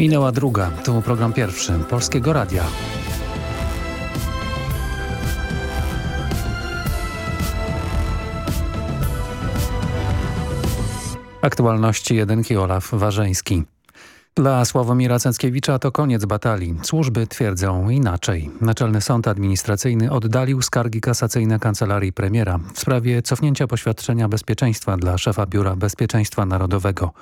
Minęła druga, to program pierwszy Polskiego Radia. Aktualności jedynki Olaf Warzeński. Dla Sławomira Cęckiewicza to koniec batalii. Służby twierdzą inaczej. Naczelny Sąd Administracyjny oddalił skargi kasacyjne Kancelarii Premiera w sprawie cofnięcia poświadczenia bezpieczeństwa dla szefa Biura Bezpieczeństwa Narodowego.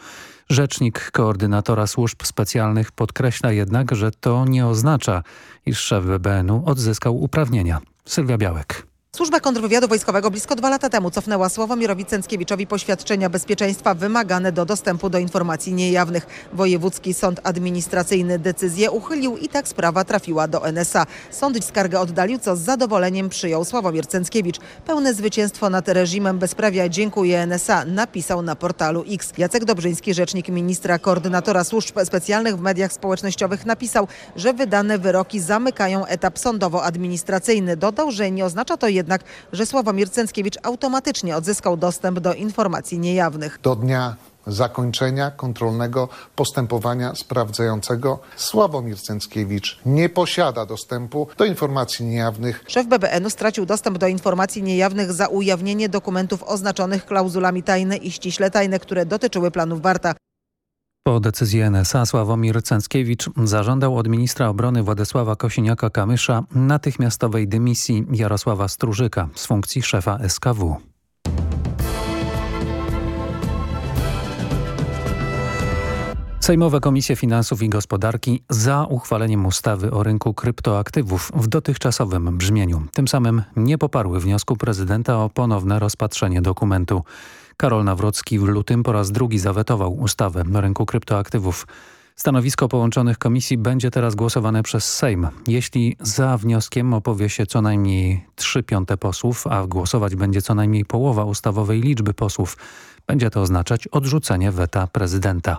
Rzecznik koordynatora służb specjalnych podkreśla jednak, że to nie oznacza, iż szef BBN-u odzyskał uprawnienia. Sylwia Białek. Służba kontrwywiadu wojskowego blisko dwa lata temu cofnęła Sławomirowi Cęckiewiczowi poświadczenia bezpieczeństwa wymagane do dostępu do informacji niejawnych. Wojewódzki Sąd Administracyjny decyzję uchylił i tak sprawa trafiła do NSA. Sąd skargę oddalił, co z zadowoleniem przyjął Sławomir Cęckiewicz. Pełne zwycięstwo nad reżimem bezprawia dziękuję NSA, napisał na portalu X. Jacek Dobrzyński, rzecznik ministra koordynatora służb specjalnych w mediach społecznościowych napisał, że wydane wyroki zamykają etap sądowo-administracyjny. Dodał, że nie oznacza to jednak, że Sławomir Cęckiewicz automatycznie odzyskał dostęp do informacji niejawnych. Do dnia zakończenia kontrolnego postępowania sprawdzającego Sławomir Cęckiewicz nie posiada dostępu do informacji niejawnych. Szef BBN-u stracił dostęp do informacji niejawnych za ujawnienie dokumentów oznaczonych klauzulami tajne i ściśle tajne, które dotyczyły planów Warta. Po decyzji NSA Sławomir Cęckiewicz zażądał od ministra obrony Władysława Kosiniaka-Kamysza natychmiastowej dymisji Jarosława Strużyka z funkcji szefa SKW. Sejmowe Komisje Finansów i Gospodarki za uchwaleniem ustawy o rynku kryptoaktywów w dotychczasowym brzmieniu. Tym samym nie poparły wniosku prezydenta o ponowne rozpatrzenie dokumentu. Karol Nawrocki w lutym po raz drugi zawetował ustawę na rynku kryptoaktywów. Stanowisko połączonych komisji będzie teraz głosowane przez Sejm. Jeśli za wnioskiem opowie się co najmniej 3 piąte posłów, a głosować będzie co najmniej połowa ustawowej liczby posłów, będzie to oznaczać odrzucenie weta prezydenta.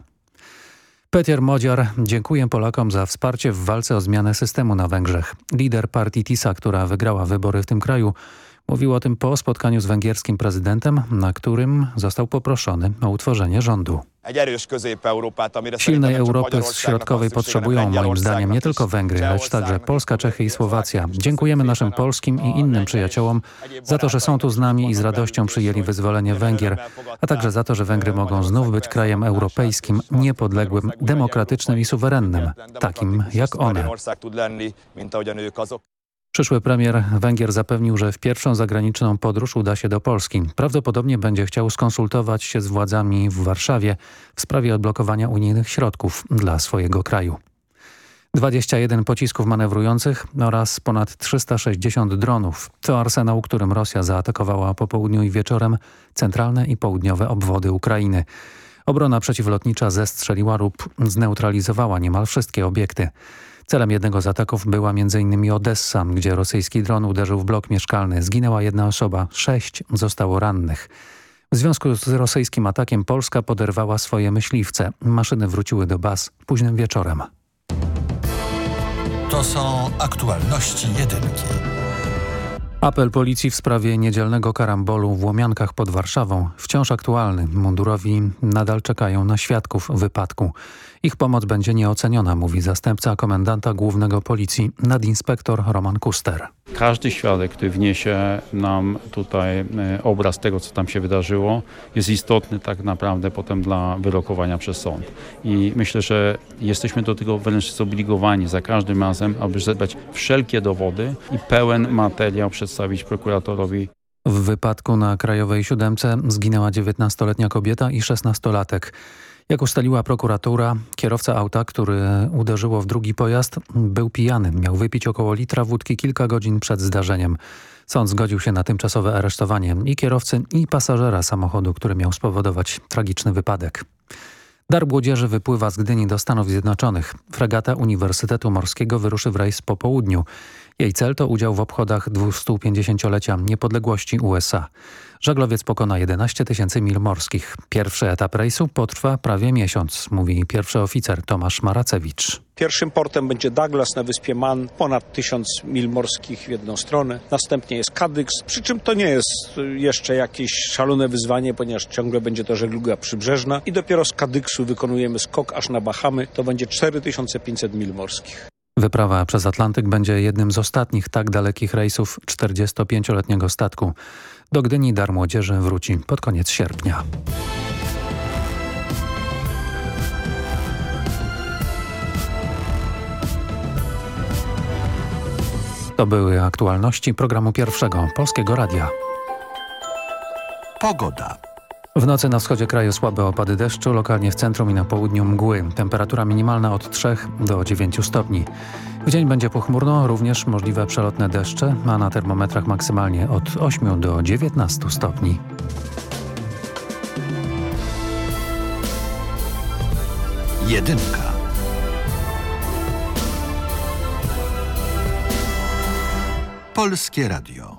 Peter Modziar dziękuję Polakom za wsparcie w walce o zmianę systemu na Węgrzech. Lider partii TISA, która wygrała wybory w tym kraju, Mówił o tym po spotkaniu z węgierskim prezydentem, na którym został poproszony o utworzenie rządu. Silnej Europy Środkowej potrzebują moim zdaniem nie tylko Węgry, lecz także Polska, Czechy i Słowacja. Dziękujemy naszym polskim i innym przyjaciołom za to, że są tu z nami i z radością przyjęli wyzwolenie Węgier, a także za to, że Węgry mogą znów być krajem europejskim, niepodległym, demokratycznym i suwerennym, takim jak one. Przyszły premier Węgier zapewnił, że w pierwszą zagraniczną podróż uda się do Polski. Prawdopodobnie będzie chciał skonsultować się z władzami w Warszawie w sprawie odblokowania unijnych środków dla swojego kraju. 21 pocisków manewrujących oraz ponad 360 dronów. To arsenał, którym Rosja zaatakowała po południu i wieczorem centralne i południowe obwody Ukrainy. Obrona przeciwlotnicza zestrzeliła lub zneutralizowała niemal wszystkie obiekty. Celem jednego z ataków była m.in. Odessa, gdzie rosyjski dron uderzył w blok mieszkalny. Zginęła jedna osoba, sześć zostało rannych. W związku z rosyjskim atakiem Polska poderwała swoje myśliwce. Maszyny wróciły do baz późnym wieczorem. To są aktualności jedynki. Apel policji w sprawie niedzielnego karambolu w Łomiankach pod Warszawą wciąż aktualny. Mundurowi nadal czekają na świadków wypadku. Ich pomoc będzie nieoceniona, mówi zastępca komendanta głównego policji nadinspektor Roman Kuster. Każdy świadek, który wniesie nam tutaj e, obraz tego, co tam się wydarzyło, jest istotny tak naprawdę potem dla wyrokowania przez sąd. I myślę, że jesteśmy do tego wręcz zobligowani za każdym razem, aby zebrać wszelkie dowody i pełen materiał przedstawić prokuratorowi. W wypadku na Krajowej Siódemce zginęła 19-letnia kobieta i 16-latek. Jak ustaliła prokuratura, kierowca auta, który uderzyło w drugi pojazd, był pijany. Miał wypić około litra wódki kilka godzin przed zdarzeniem. Sąd zgodził się na tymczasowe aresztowanie i kierowcy, i pasażera samochodu, który miał spowodować tragiczny wypadek. Dar Młodzieży wypływa z Gdyni do Stanów Zjednoczonych. Fregata Uniwersytetu Morskiego wyruszy w rejs po południu. Jej cel to udział w obchodach 250-lecia niepodległości USA. Żaglowiec pokona 11 tysięcy mil morskich. Pierwszy etap rejsu potrwa prawie miesiąc, mówi pierwszy oficer Tomasz Maracewicz. Pierwszym portem będzie Douglas na wyspie Man, ponad 1000 mil morskich w jedną stronę. Następnie jest Kadyks, przy czym to nie jest jeszcze jakieś szalone wyzwanie, ponieważ ciągle będzie to żegluga przybrzeżna i dopiero z Kadyksu wykonujemy skok aż na Bahamy, to będzie 4500 mil morskich. Wyprawa przez Atlantyk będzie jednym z ostatnich tak dalekich rejsów 45-letniego statku. Do Gdyni Dar Młodzieży wróci pod koniec sierpnia. To były aktualności programu pierwszego Polskiego Radia. Pogoda. W nocy na wschodzie kraju słabe opady deszczu, lokalnie w centrum i na południu mgły. Temperatura minimalna od 3 do 9 stopni. W dzień będzie pochmurno, również możliwe przelotne deszcze, a na termometrach maksymalnie od 8 do 19 stopni. Jedynka. Polskie Radio.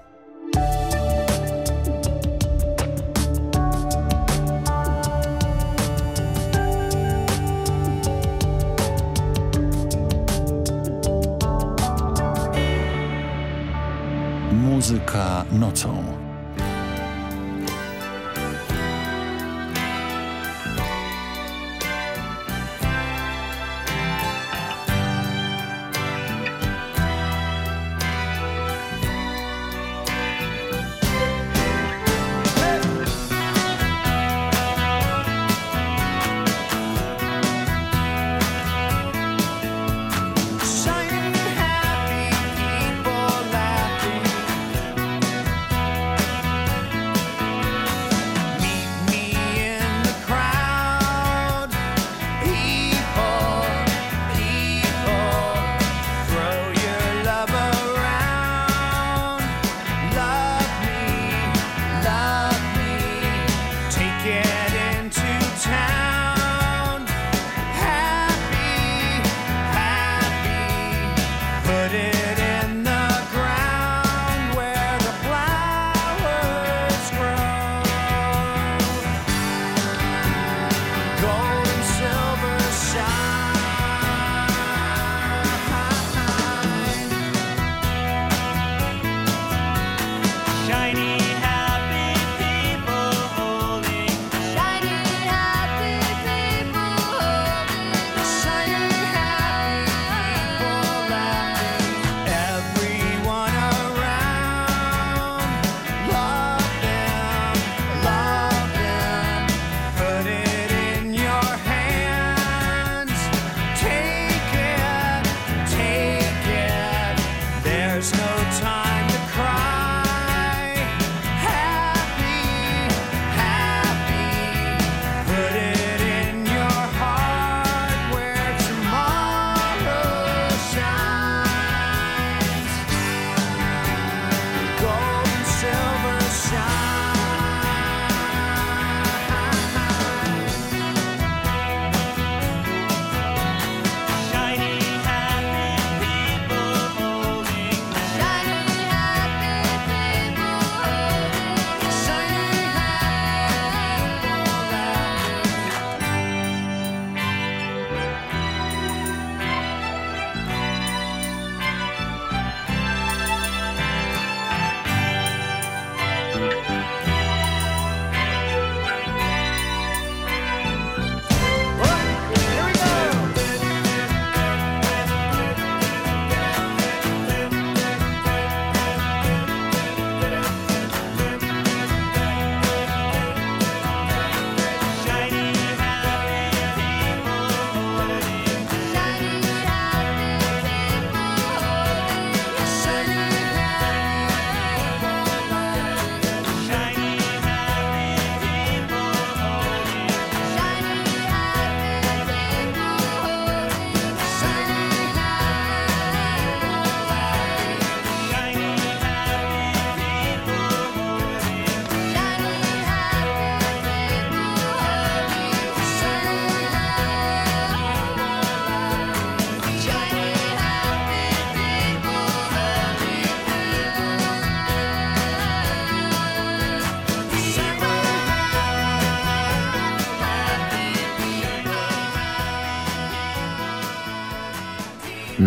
Muzyka nocą.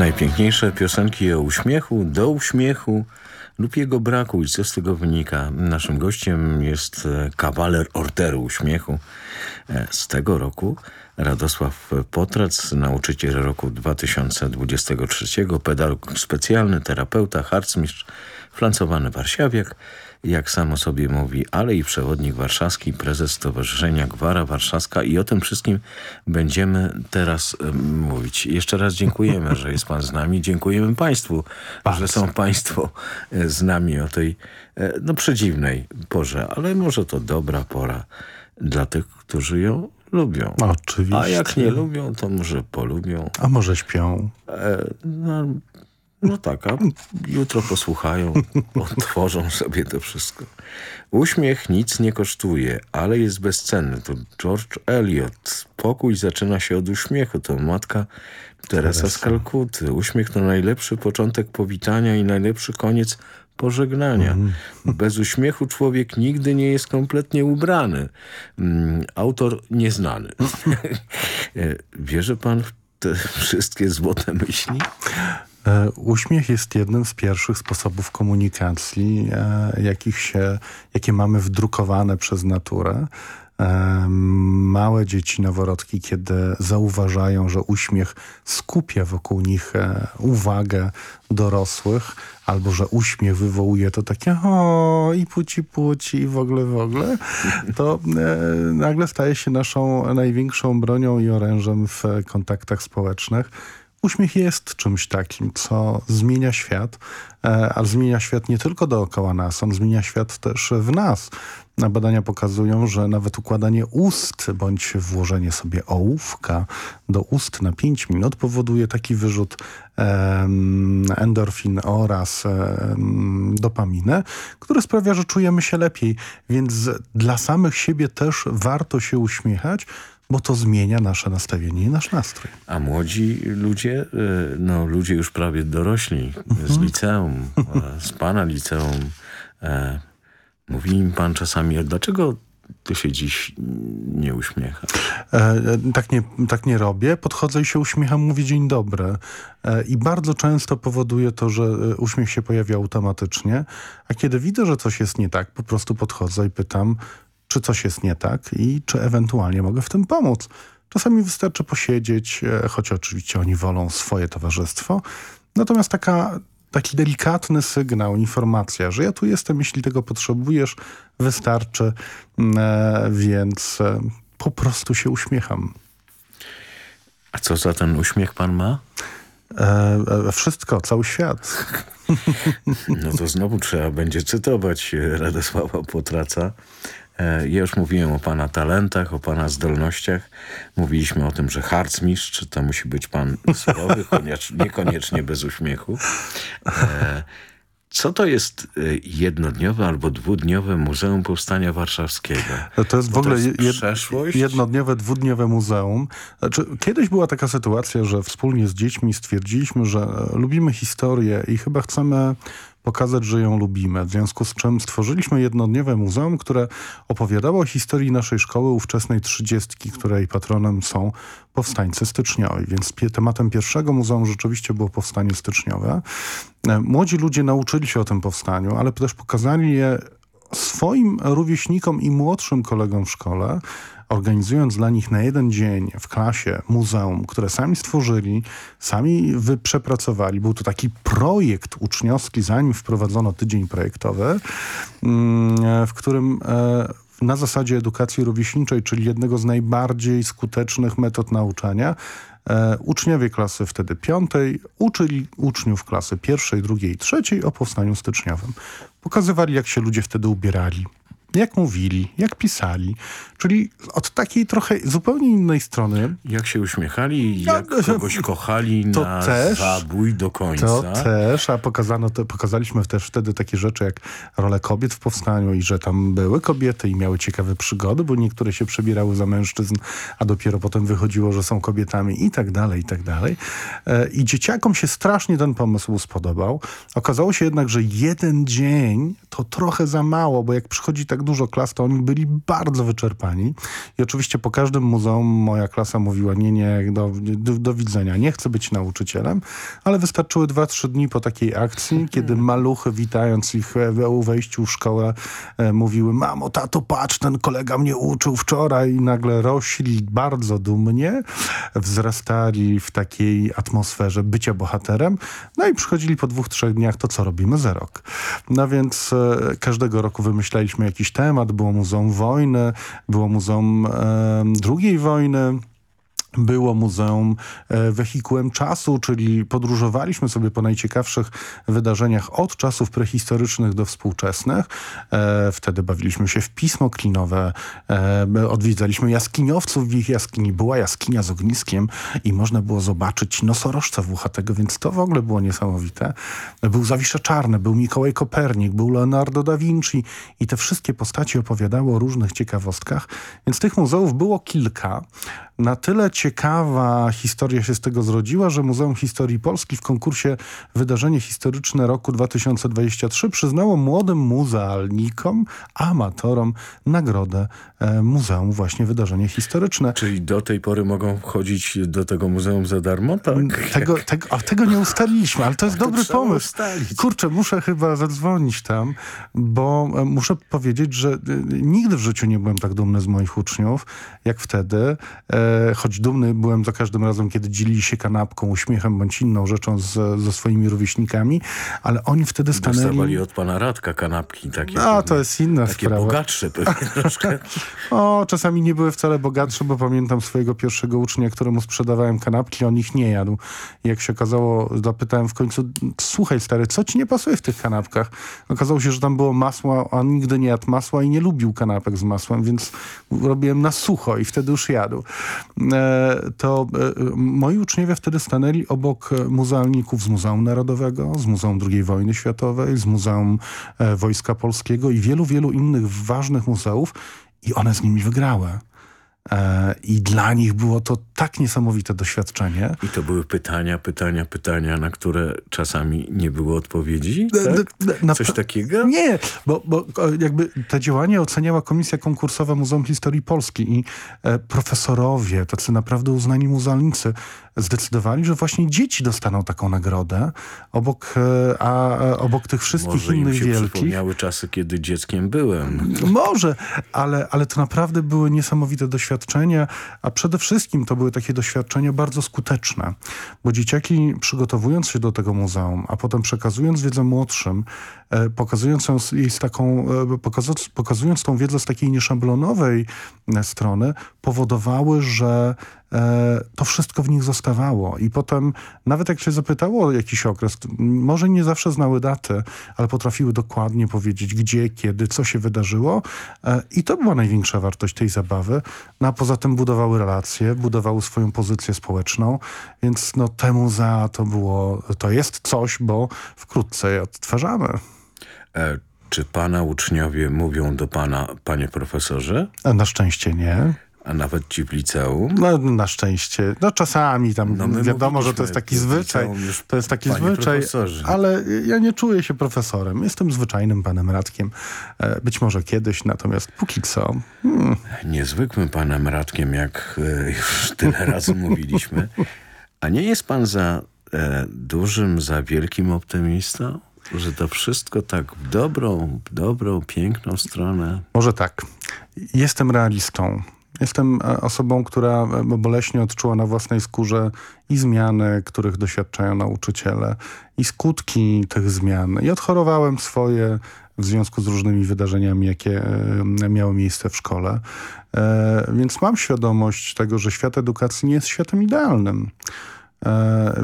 Najpiękniejsze piosenki o uśmiechu, do uśmiechu lub jego braku i co z tego wynika. Naszym gościem jest e, kawaler Orderu Uśmiechu e, z tego roku. Radosław Potrac, nauczyciel roku 2023, pedagog specjalny, terapeuta, harcmistrz, flancowany warszawiak, jak sam o sobie mówi, ale i przewodnik warszawski, prezes Stowarzyszenia Gwara Warszawska i o tym wszystkim będziemy teraz um, mówić. Jeszcze raz dziękujemy, że jest pan z nami. Dziękujemy państwu, Bardzo. że są państwo e, z nami o tej e, no przedziwnej porze, ale może to dobra pora dla tych, którzy ją lubią. Oczywiście. A jak nie lubią, to może polubią. A może śpią. E, no, no tak, a jutro posłuchają, otworzą sobie to wszystko. Uśmiech nic nie kosztuje, ale jest bezcenny. To George Eliot. Pokój zaczyna się od uśmiechu. To matka Teresa z Kalkuty. Uśmiech to najlepszy początek powitania i najlepszy koniec pożegnania. Mm. Bez uśmiechu człowiek nigdy nie jest kompletnie ubrany. Mm, autor nieznany. Wierzy pan w te wszystkie złote myśli? E, uśmiech jest jednym z pierwszych sposobów komunikacji, e, jakich się, jakie mamy wdrukowane przez naturę. E, małe dzieci noworodki, kiedy zauważają, że uśmiech skupia wokół nich uwagę dorosłych, albo że uśmiech wywołuje to takie o i puci puci i w ogóle w ogóle, to nagle staje się naszą największą bronią i orężem w kontaktach społecznych. Uśmiech jest czymś takim, co zmienia świat, e, ale zmienia świat nie tylko dookoła nas, on zmienia świat też w nas. Badania pokazują, że nawet układanie ust bądź włożenie sobie ołówka do ust na 5 minut powoduje taki wyrzut endorfin oraz dopaminę, który sprawia, że czujemy się lepiej. Więc dla samych siebie też warto się uśmiechać, bo to zmienia nasze nastawienie i nasz nastrój. A młodzi ludzie, y, no ludzie już prawie dorośli z mhm. liceum, z pana liceum, e, mówi im pan czasami, dlaczego ty się dziś nie uśmiecha? E, e, tak, nie, tak nie robię. Podchodzę i się uśmiecham, mówię dzień dobry. E, I bardzo często powoduje to, że e, uśmiech się pojawia automatycznie. A kiedy widzę, że coś jest nie tak, po prostu podchodzę i pytam, czy coś jest nie tak i czy ewentualnie mogę w tym pomóc. Czasami wystarczy posiedzieć, e, choć oczywiście oni wolą swoje towarzystwo. Natomiast taka, taki delikatny sygnał, informacja, że ja tu jestem, jeśli tego potrzebujesz, wystarczy, mm, e, więc e, po prostu się uśmiecham. A co za ten uśmiech pan ma? E, wszystko, cały świat. No to znowu trzeba będzie cytować Radosława Potraca. E, ja już mówiłem o pana talentach, o pana zdolnościach. Mówiliśmy o tym, że harcmistrz to musi być pan surowy, niekoniecznie bez uśmiechu. E, co to jest e, jednodniowe albo dwudniowe Muzeum Powstania Warszawskiego? To jest w ogóle jest jednodniowe, dwudniowe muzeum. Znaczy, kiedyś była taka sytuacja, że wspólnie z dziećmi stwierdziliśmy, że lubimy historię i chyba chcemy pokazać, że ją lubimy. W związku z czym stworzyliśmy jednodniowe muzeum, które opowiadało o historii naszej szkoły ówczesnej trzydziestki, której patronem są powstańcy styczniowi. Więc tematem pierwszego muzeum rzeczywiście było powstanie styczniowe. E, młodzi ludzie nauczyli się o tym powstaniu, ale też pokazali je swoim rówieśnikom i młodszym kolegom w szkole, organizując dla nich na jeden dzień w klasie muzeum, które sami stworzyli, sami przepracowali. Był to taki projekt uczniowski, zanim wprowadzono tydzień projektowy, mm, w którym e, na zasadzie edukacji rówieśniczej, czyli jednego z najbardziej skutecznych metod nauczania, e, uczniowie klasy wtedy piątej uczyli uczniów klasy pierwszej, drugiej i trzeciej o powstaniu styczniowym. Pokazywali, jak się ludzie wtedy ubierali, jak mówili, jak pisali. Czyli od takiej trochę zupełnie innej strony. Jak się uśmiechali, jak no, kogoś kochali to na też, zabój do końca. To też, a pokazano to, pokazaliśmy też wtedy takie rzeczy jak rolę kobiet w powstaniu i że tam były kobiety i miały ciekawe przygody, bo niektóre się przebierały za mężczyzn, a dopiero potem wychodziło, że są kobietami i tak dalej, i tak dalej. E, I dzieciakom się strasznie ten pomysł spodobał. Okazało się jednak, że jeden dzień to trochę za mało, bo jak przychodzi tak dużo klas, to oni byli bardzo wyczerpani. I oczywiście po każdym muzeum moja klasa mówiła, nie, nie, do, do, do widzenia, nie chcę być nauczycielem, ale wystarczyły dwa, trzy dni po takiej akcji, kiedy maluchy witając ich u wejściu w szkołę e, mówiły, mamo, tato, patrz, ten kolega mnie uczył wczoraj i nagle rośli bardzo dumnie, wzrastali w takiej atmosferze bycia bohaterem, no i przychodzili po dwóch, trzech dniach, to co robimy za rok. No więc e, każdego roku wymyślaliśmy jakiś temat, było Muzeum Wojny, było Muzeum e, II wojny, było muzeum e, wehikułem czasu, czyli podróżowaliśmy sobie po najciekawszych wydarzeniach od czasów prehistorycznych do współczesnych. E, wtedy bawiliśmy się w pismo klinowe, e, odwiedzaliśmy jaskiniowców w ich jaskini. Była jaskinia z ogniskiem i można było zobaczyć nosorożca włochatego, więc to w ogóle było niesamowite. Był Zawisza Czarny, był Mikołaj Kopernik, był Leonardo da Vinci i te wszystkie postaci opowiadały o różnych ciekawostkach, więc tych muzeów było kilka. Na tyle ciekawa historia się z tego zrodziła, że Muzeum Historii Polski w konkursie Wydarzenie Historyczne roku 2023 przyznało młodym muzealnikom, amatorom nagrodę e, Muzeum właśnie Wydarzenie Historyczne. Czyli do tej pory mogą wchodzić do tego muzeum za darmo? Tak? Tego, tego, a tego nie ustaliliśmy, ale to jest dobry pomysł. Ustalić. Kurczę, muszę chyba zadzwonić tam, bo e, muszę powiedzieć, że e, nigdy w życiu nie byłem tak dumny z moich uczniów, jak wtedy. Choć dumny byłem za każdym razem, kiedy dzielili się kanapką, uśmiechem bądź inną rzeczą z, ze swoimi rówieśnikami, ale oni wtedy stanęli... Dostawali od pana Radka kanapki takie. A, to jest inna takie sprawa. bogatsze pewnie troszkę. o, czasami nie były wcale bogatsze, bo pamiętam swojego pierwszego ucznia, któremu sprzedawałem kanapki, on ich nie jadł. Jak się okazało, zapytałem w końcu, słuchaj stary, co ci nie pasuje w tych kanapkach? Okazało się, że tam było masło, a on nigdy nie jadł masła i nie lubił kanapek z masłem, więc robiłem na sucho i wtedy już jadł. E, to e, moi uczniowie wtedy stanęli obok muzealników z Muzeum Narodowego, z Muzeum II Wojny Światowej, z Muzeum e, Wojska Polskiego i wielu, wielu innych ważnych muzeów i one z nimi wygrały. I dla nich było to tak niesamowite doświadczenie. I to były pytania, pytania, pytania, na które czasami nie było odpowiedzi? Tak? Na, Coś takiego? Nie, bo, bo jakby te działania oceniała Komisja Konkursowa Muzeum Historii Polski i e, profesorowie, tacy naprawdę uznani muzealnicy, zdecydowali, że właśnie dzieci dostaną taką nagrodę obok, e, a, obok tych wszystkich Może innych im się wielkich. przypomniały czasy, kiedy dzieckiem byłem. Może, ale, ale to naprawdę były niesamowite doświadczenia, a przede wszystkim to były takie doświadczenia bardzo skuteczne, bo dzieciaki przygotowując się do tego muzeum, a potem przekazując wiedzę młodszym, e, pokazując, jej z taką, e, pokazując, pokazując tą wiedzę z takiej nieszablonowej strony, powodowały, że to wszystko w nich zostawało. I potem, nawet jak się zapytało o jakiś okres, może nie zawsze znały daty, ale potrafiły dokładnie powiedzieć, gdzie, kiedy, co się wydarzyło. I to była największa wartość tej zabawy. No a poza tym budowały relacje, budowały swoją pozycję społeczną, więc no temu za to było, to jest coś, bo wkrótce je odtwarzamy. E, czy pana uczniowie mówią do pana, panie profesorze? Na szczęście nie. A nawet ci w liceum? No na szczęście. No czasami tam no wiadomo, że to jest taki zwyczaj. To jest taki zwyczaj, ale ja nie czuję się profesorem. Jestem zwyczajnym panem Radkiem. E, być może kiedyś, natomiast póki co... Hmm. Niezwykłym panem Radkiem, jak e, już tyle razy mówiliśmy. A nie jest pan za e, dużym, za wielkim optymistą? Że to wszystko tak w dobrą, dobrą, piękną stronę? Może tak. Jestem realistą. Jestem osobą, która boleśnie odczuła na własnej skórze i zmiany, których doświadczają nauczyciele, i skutki tych zmian. I odchorowałem swoje w związku z różnymi wydarzeniami, jakie miały miejsce w szkole. Więc mam świadomość tego, że świat edukacji nie jest światem idealnym. E,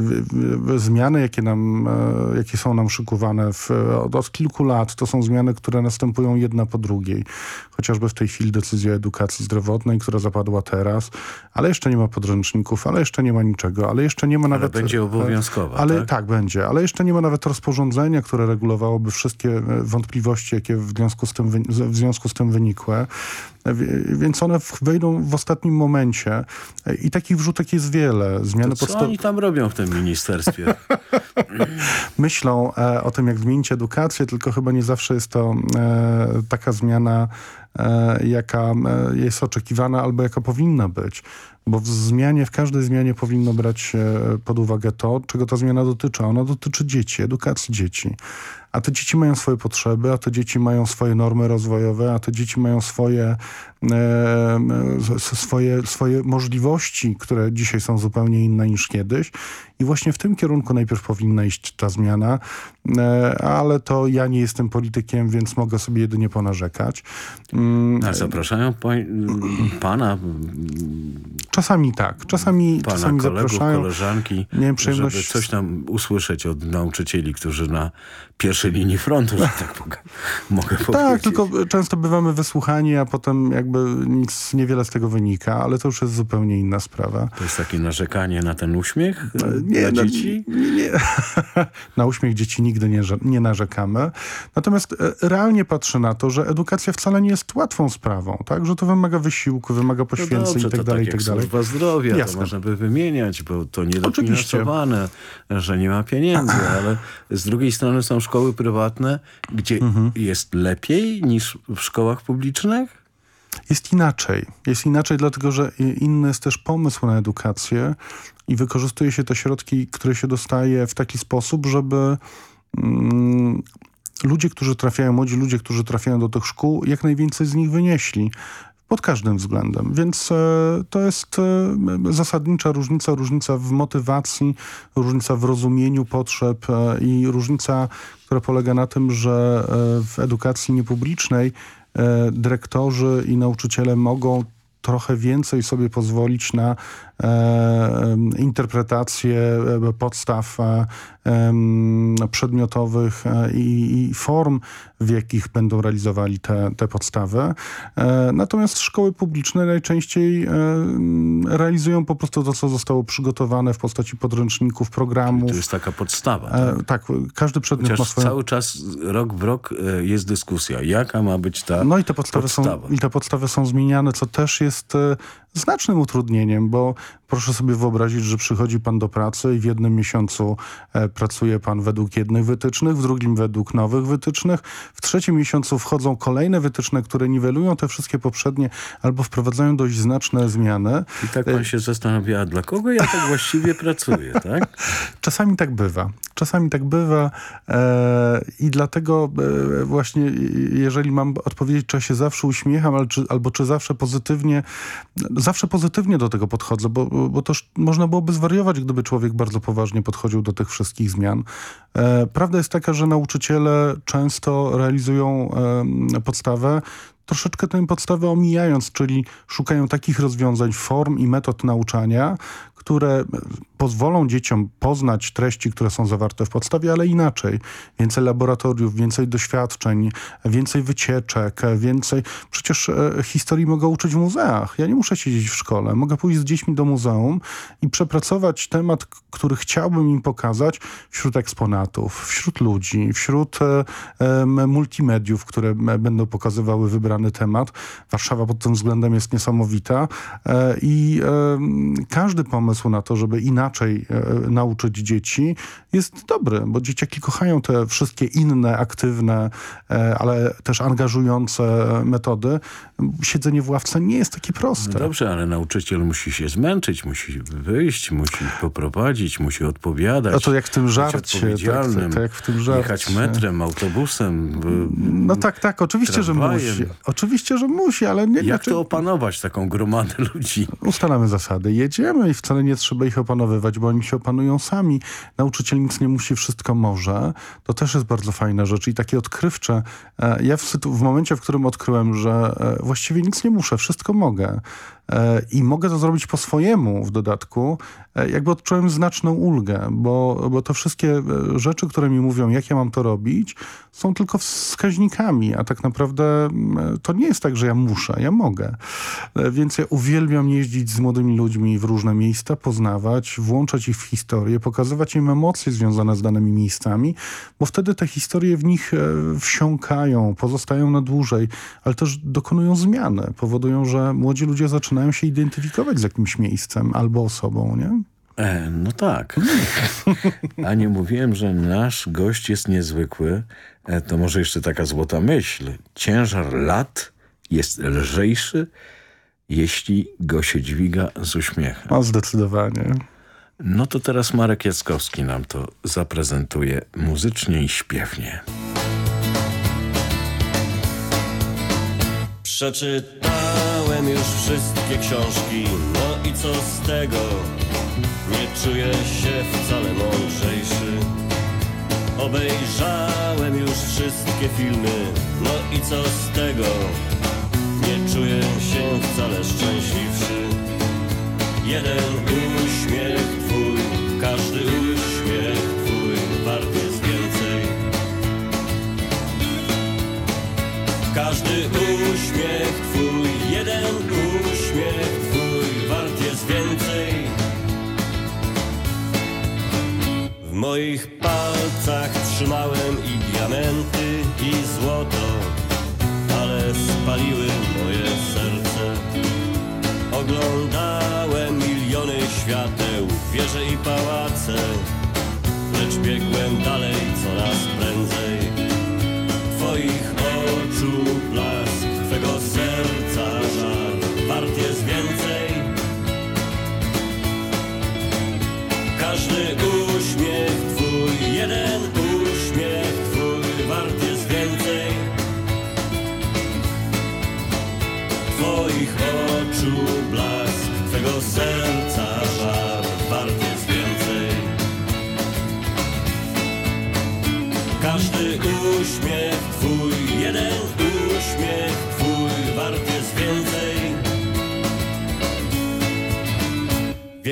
zmiany, jakie, nam, e, jakie są nam szykowane w, od, od, kilku lat, to są zmiany, które następują jedna po drugiej. Chociażby w tej chwili decyzja edukacji zdrowotnej, która zapadła teraz, ale jeszcze nie ma podręczników, ale jeszcze nie ma niczego, ale jeszcze nie ma ale nawet... będzie obowiązkowa, Ale tak? tak, będzie, ale jeszcze nie ma nawet rozporządzenia, które regulowałoby wszystkie wątpliwości, jakie w związku z tym, w związku z tym wynikłe. Więc one wejdą w ostatnim momencie i takich wrzutek jest wiele. Zmiany oni tam robią w tym ministerstwie? Myślą e, o tym, jak zmienić edukację, tylko chyba nie zawsze jest to e, taka zmiana, jaka e, jest oczekiwana albo jaka powinna być. Bo w zmianie, w każdej zmianie powinno brać e, pod uwagę to, czego ta zmiana dotyczy. Ona dotyczy dzieci, edukacji dzieci. A te dzieci mają swoje potrzeby, a te dzieci mają swoje normy rozwojowe, a te dzieci mają swoje, e, swoje, swoje możliwości, które dzisiaj są zupełnie inne niż kiedyś. I właśnie w tym kierunku najpierw powinna iść ta zmiana, e, ale to ja nie jestem politykiem, więc mogę sobie jedynie ponarzekać. Mm, a zapraszają pa, pana? Czasami tak. Czasami, pana czasami kolegów, zapraszają. koleżanki, Miałem przyjemność... żeby coś tam usłyszeć od nauczycieli, którzy na pierwszej linii frontu, że tak mogę, mogę tak, powiedzieć. Tak, tylko często bywamy wysłuchani, a potem jakby nic, niewiele z tego wynika, ale to już jest zupełnie inna sprawa. To jest takie narzekanie na ten uśmiech nie, dla dzieci? Nie, nie. na uśmiech dzieci nigdy nie, nie narzekamy. Natomiast e, realnie patrzę na to, że edukacja wcale nie jest łatwą sprawą, tak? Że to wymaga wysiłku, wymaga poświęceń no dobrze, i tak dalej, tak i tak dalej. Służba zdrowia, Jasne. to można by wymieniać, bo to niedofinansowane, że nie ma pieniędzy, ale z drugiej strony są szkoły prywatne, gdzie mhm. jest lepiej niż w szkołach publicznych? Jest inaczej. Jest inaczej, dlatego że inny jest też pomysł na edukację i wykorzystuje się te środki, które się dostaje w taki sposób, żeby mm, ludzie, którzy trafiają, młodzi ludzie, którzy trafiają do tych szkół, jak najwięcej z nich wynieśli pod każdym względem. Więc e, to jest e, zasadnicza różnica, różnica w motywacji, różnica w rozumieniu potrzeb e, i różnica, która polega na tym, że w edukacji niepublicznej dyrektorzy i nauczyciele mogą trochę więcej sobie pozwolić na e, interpretację podstaw e, przedmiotowych e, i, i, form, w jakich będą realizowali te, te podstawy. E, natomiast szkoły publiczne najczęściej e, realizują po prostu to, co zostało przygotowane w postaci podręczników, programów. To jest taka podstawa. Tak, tak każdy przedmiot Chociaż ma swoją... cały czas, rok w rok jest dyskusja. Jaka ma być ta No i te podstawy, podstawa? Są, i te podstawy są zmieniane, co też jest jest e, znacznym utrudnieniem, bo proszę sobie wyobrazić, że przychodzi pan do pracy i w jednym miesiącu e, pracuje pan według jednych wytycznych, w drugim według nowych wytycznych, w trzecim miesiącu wchodzą kolejne wytyczne, które niwelują te wszystkie poprzednie albo wprowadzają dość znaczne zmiany. I tak pan się zastanawia, dla kogo ja tak właściwie pracuję, tak? Czasami tak bywa. Czasami tak bywa e, i dlatego e, właśnie jeżeli mam odpowiedzieć, czy ja się zawsze uśmiecham, albo czy, albo czy zawsze pozytywnie zawsze pozytywnie do tego podchodzę, bo, bo też można byłoby zwariować, gdyby człowiek bardzo poważnie podchodził do tych wszystkich zmian. E, prawda jest taka, że nauczyciele często realizują e, podstawę troszeczkę tę podstawę omijając, czyli szukają takich rozwiązań, form i metod nauczania, które pozwolą dzieciom poznać treści, które są zawarte w podstawie, ale inaczej. Więcej laboratoriów, więcej doświadczeń, więcej wycieczek, więcej... Przecież e, historii mogę uczyć w muzeach. Ja nie muszę siedzieć w szkole. Mogę pójść z dziećmi do muzeum i przepracować temat, który chciałbym im pokazać wśród eksponatów, wśród ludzi, wśród e, multimediów, które będą pokazywały wybrany temat. Warszawa pod tym względem jest niesamowita e, i każdy pomysł na to, żeby inaczej e, nauczyć dzieci, jest dobry, bo dzieciaki kochają te wszystkie inne, aktywne, e, ale też angażujące metody. Siedzenie w ławce nie jest takie proste. No dobrze, ale nauczyciel musi się zmęczyć, musi wyjść, musi poprowadzić, musi odpowiadać. A to jak w tym żarcie. Tak, tak, jak w tym żarcie. Jechać metrem, autobusem. No tak, tak, oczywiście, tramwajem. że musi. Oczywiście, że musi, ale nie... Jak znaczy... to opanować, taką gromadę ludzi? Ustalamy zasady, jedziemy i wcale nie trzeba ich opanować bo oni się opanują sami. Nauczyciel nic nie musi, wszystko może. To też jest bardzo fajna rzecz i takie odkrywcze. E, ja w, w momencie, w którym odkryłem, że e, właściwie nic nie muszę, wszystko mogę, i mogę to zrobić po swojemu w dodatku, e, jakby odczułem znaczną ulgę, bo, bo te wszystkie e, rzeczy, które mi mówią, jak ja mam to robić, są tylko wskaźnikami, a tak naprawdę to nie jest tak, że ja muszę, ja mogę. Więc ja uwielbiam jeździć z młodymi ludźmi w różne miejsca, poznawać, włączać ich w historię, pokazywać im emocje związane z danymi miejscami, bo wtedy te historie w nich wsiąkają, pozostają na dłużej, ale też dokonują zmiany, powodują, że młodzi ludzie zaczynają zaczynają się identyfikować z jakimś miejscem albo osobą, nie? E, no tak. A nie mówiłem, że nasz gość jest niezwykły. E, to może jeszcze taka złota myśl. Ciężar lat jest lżejszy, jeśli go się dźwiga z uśmiechem. No zdecydowanie. No to teraz Marek Jackowski nam to zaprezentuje muzycznie i śpiewnie. Przeczytałem już wszystkie książki, no i co z tego? Nie czuję się wcale mądrzejszy. Obejrzałem już wszystkie filmy, no i co z tego? Nie czuję się wcale szczęśliwszy. Jeden W moich palcach trzymałem i diamenty i złoto, ale spaliły moje serce. Oglądałem miliony świateł, wieże i pałace, lecz biegłem dalej coraz prędzej.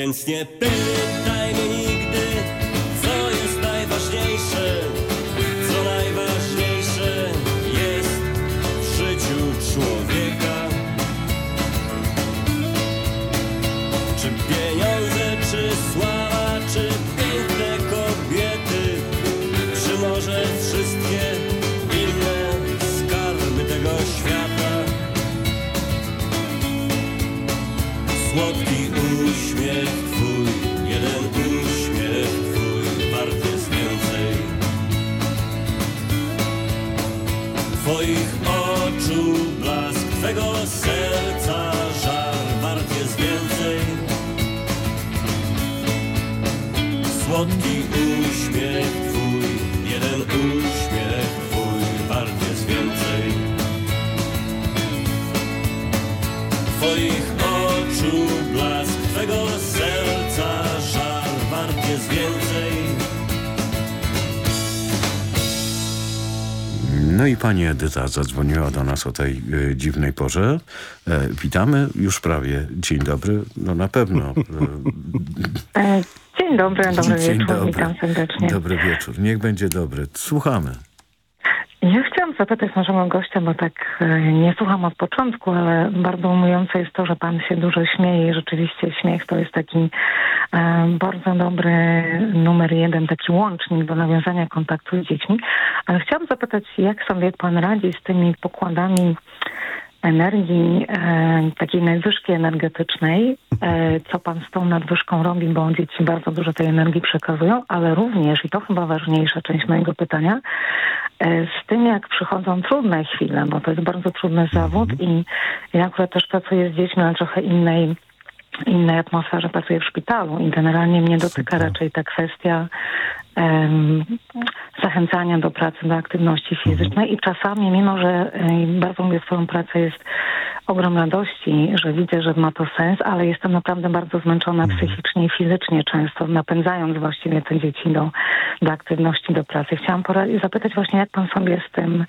Więc nie pytaj mnie nigdy, co jest najważniejsze, Twoich oczu blask, Twego serca żar, wart jest więcej. Słodki uśmiech Twój, jeden uśmiech Twój, wart jest więcej. No i pani Edyta zadzwoniła do nas o tej e, dziwnej porze. E, witamy już prawie. Dzień dobry. No na pewno. E, Dzień dobry, dobry Dzień wieczór, dobry. witam serdecznie. Dobry wieczór. Niech będzie dobry. Słuchamy. Ja chciałam zapytać naszego gościa, bo tak e, nie słucham od początku, ale bardzo umujące jest to, że pan się dużo śmieje i rzeczywiście śmiech to jest taki e, bardzo dobry numer jeden, taki łącznik do nawiązania kontaktu z dziećmi. Ale chciałam zapytać, jak sobie pan radzi z tymi pokładami energii, e, takiej nadwyżki energetycznej, e, co pan z tą nadwyżką robi, bo dzieci bardzo dużo tej energii przekazują, ale również, i to chyba ważniejsza część mojego pytania, e, z tym jak przychodzą trudne chwile, bo to jest bardzo trudny zawód i ja akurat też pracuję z dziećmi na trochę innej innej atmosferze, pracuję w szpitalu i generalnie mnie dotyka raczej ta kwestia zachęcania do pracy, do aktywności fizycznej. I czasami, mimo że bardzo lubię swoją pracę, jest ogrom radości, że widzę, że ma to sens, ale jestem naprawdę bardzo zmęczona psychicznie i fizycznie często, napędzając właściwie te dzieci do, do aktywności, do pracy. Chciałam pora- zapytać właśnie, jak pan sobie z tym,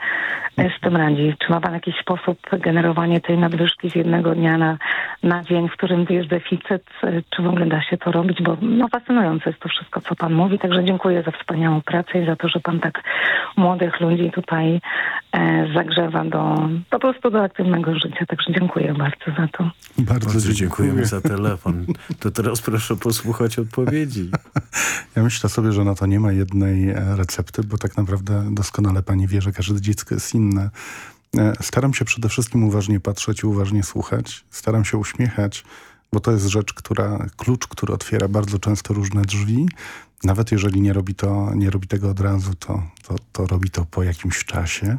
z tym radzi? Czy ma pan jakiś sposób generowania tej nadwyżki z jednego dnia na, na dzień, w którym jest deficyt? Czy w ogóle da się to robić? Bo no, fascynujące jest to wszystko, co pan mówi. Także dziękuję za wspaniałą pracę i za to, że pan tak młodych ludzi tutaj e, zagrzewa do, po prostu do aktywnego życia. Także dziękuję bardzo za to. Bardzo, Bardzo dziękuję. dziękujemy za telefon. To teraz proszę posłuchać odpowiedzi. Ja myślę sobie, że na to nie ma jednej e, recepty, bo tak naprawdę doskonale pani wie, że każde dziecko jest inne. E, Staram się przede wszystkim uważnie patrzeć i uważnie słuchać. Staram się uśmiechać bo to jest rzecz, która, klucz, który otwiera bardzo często różne drzwi. Nawet jeżeli nie robi, to, nie robi tego od razu, to, to, to robi to po jakimś czasie.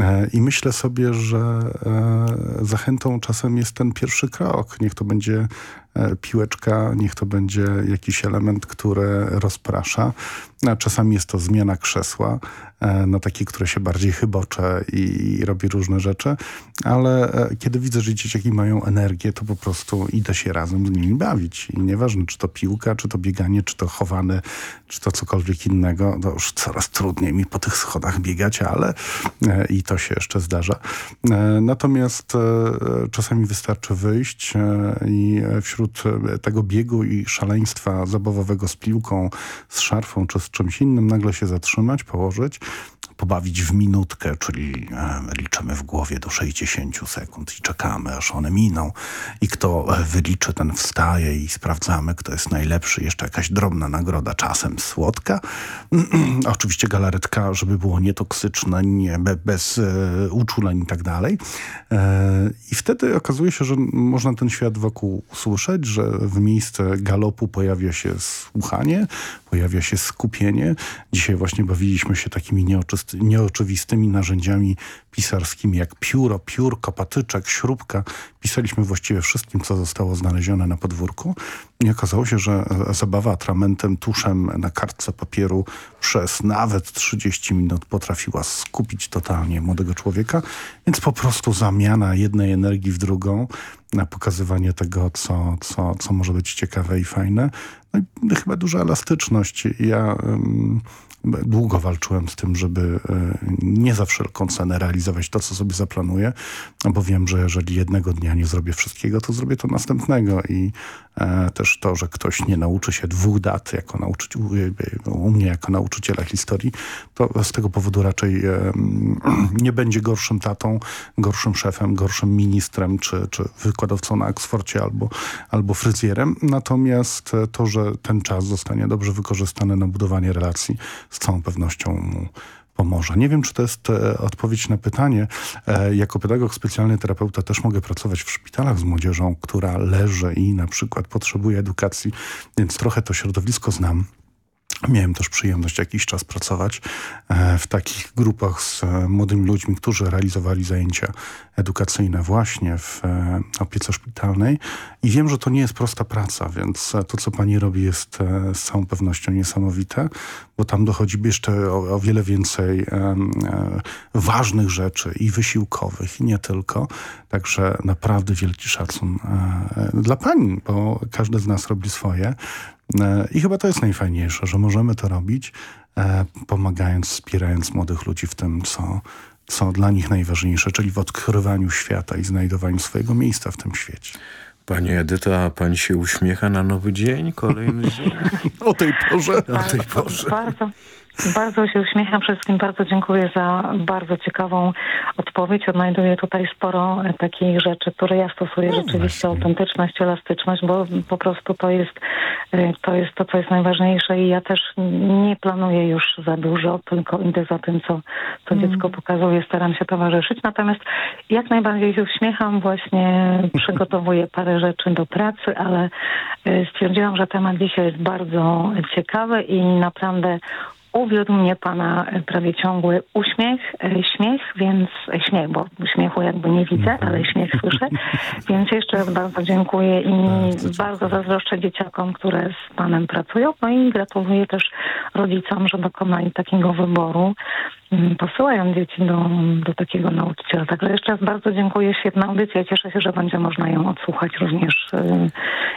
E, I myślę sobie, że e, zachętą czasem jest ten pierwszy krok. Niech to będzie e, piłeczka, niech to będzie jakiś element, który rozprasza. Czasami jest to zmiana krzesła na takie, które się bardziej chybocze i robi różne rzeczy. Ale kiedy widzę, że dzieciaki mają energię, to po prostu idę się razem z nimi bawić. I nieważne, czy to piłka, czy to bieganie, czy to chowane, czy to cokolwiek innego. To już coraz trudniej mi po tych schodach biegać, ale i to się jeszcze zdarza. E, natomiast e, czasami wystarczy wyjść e, i wśród tego biegu i szaleństwa zabawowego z piłką, z szarfą czy z czymś innym nagle się zatrzymać, położyć, pobawić w minutkę, czyli liczymy w głowie do 60 sekund i czekamy, aż one miną. I kto wyliczy, ten wstaje i sprawdzamy, kto jest najlepszy. Jeszcze jakaś drobna nagroda, czasem słodka. Oczywiście galaretka, żeby było nietoksyczne, nie, bez e, uczuleń i tak dalej. E, I wtedy okazuje się, że można ten świat wokół usłyszeć, że w miejsce galopu pojawia się słuchanie, pojawia się skupienie. Dzisiaj właśnie bawiliśmy się takimi nieoczywistymi narzędziami pisarskimi jak pióro, piórko, patyczek, śrubka. Pisaliśmy właściwie wszystkim, co zostało znalezione na podwórku. I okazało się, że zabawa atramentem, tuszem na kartce papieru przez nawet 30 minut potrafiła skupić totalnie młodego człowieka. Więc po prostu zamiana jednej energii w drugą na pokazywanie tego, co, co, co może być ciekawe i fajne. No i chyba duża elastyczność. Ja długo walczyłem z tym, żeby e, nie za wszelką cenę realizować to, co sobie zaplanuję, bo wiem, że jeżeli jednego dnia nie zrobię wszystkiego, to zrobię to następnego i też to, że ktoś nie nauczy się dwóch dat jako nauczyciel, u mnie jako nauczyciela historii, to z tego powodu raczej e, nie będzie gorszym tatą, gorszym szefem, gorszym ministrem czy, czy wykładowcą na Oksfordzie albo, albo fryzjerem. Natomiast to, że ten czas zostanie dobrze wykorzystany na budowanie relacji z całą pewnością mu pomoże. Nie wiem, czy to jest e, odpowiedź na pytanie. E, jako pedagog specjalny terapeuta też mogę pracować w szpitalach z młodzieżą, która leży i na przykład potrzebuje edukacji, więc trochę to środowisko znam. Miałem też przyjemność jakiś czas pracować e, w takich grupach z e, młodymi ludźmi, którzy realizowali zajęcia edukacyjne właśnie w e, opiece szpitalnej i wiem, że to nie jest prosta praca, więc to, co pani robi jest z całą pewnością niesamowite, bo tam dochodzi jeszcze o, o wiele więcej ważnych rzeczy i wysiłkowych i nie tylko. Także naprawdę wielki szacun dla pani, bo każdy z nas robi swoje. E, I chyba to jest najfajniejsze, że możemy to robić, e, pomagając, wspierając młodych ludzi w tym, co, co dla nich najważniejsze, czyli w odkrywaniu świata i znajdowaniu swojego miejsca w tym świecie. Pani Edyta, pani się uśmiecha na nowy dzień, kolejny dzień? o tej porze. O tej porze. Bardzo, bardzo się uśmiecham wszystkim. Bardzo dziękuję za bardzo ciekawą odpowiedź. Odnajduję tutaj sporo takich rzeczy, które ja stosuję. No rzeczywiście właśnie. autentyczność, elastyczność, bo po prostu to jest, e, to jest to, co jest najważniejsze i ja też nie planuję już za dużo, tylko idę za tym, co, co mm. dziecko pokazuje. Staram się towarzyszyć. Natomiast jak najbardziej się uśmiecham. Właśnie przygotowuję parę rzeczy do pracy, ale e, stwierdziłam, że temat dzisiaj jest bardzo ciekawy i naprawdę uwiódł mnie pana e, prawie ciągły uśmiech, e, śmiech, więc e, śmiech, bo uśmiechu jakby nie widzę, mhm. ale śmiech słyszę. Więc jeszcze raz bardzo dziękuję i bardzo zazdroszczę dzieciakom, które z panem pracują. No i gratuluję też rodzicom, że dokonali takiego wyboru. Mm, posyłają dzieci do, do takiego nauczyciela. Także jeszcze raz bardzo dziękuję. Świetna audycja. Cieszę się, że będzie można ją odsłuchać również y,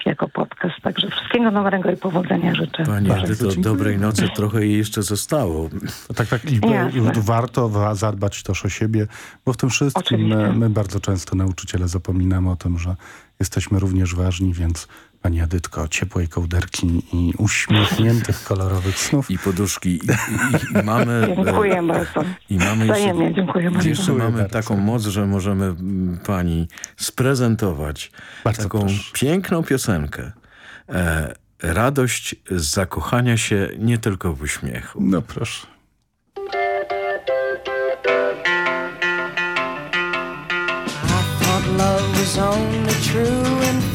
jako podcast. Także wszystkiego dobrego i powodzenia życzę. Pani do dobrej nocy trochę jej jeszcze zostało. Tak, tak. I, i warto zadbać też o siebie, bo w tym wszystkim my, my bardzo często nauczyciele zapominamy o tym, że jesteśmy również ważni, więc Pani Adytko, ciepłej kołderki i uśmiechniętych kolorowych snów. I poduszki. I, i, i mamy, Dziękuję bardzo. I mamy jeszcze, dziękuję bardzo. Jeszcze mamy taką moc, że możemy mm, Pani sprezentować bardzo taką proszę. piękną piosenkę. E, radość z zakochania się nie tylko w uśmiechu. No proszę. I thought love was only true and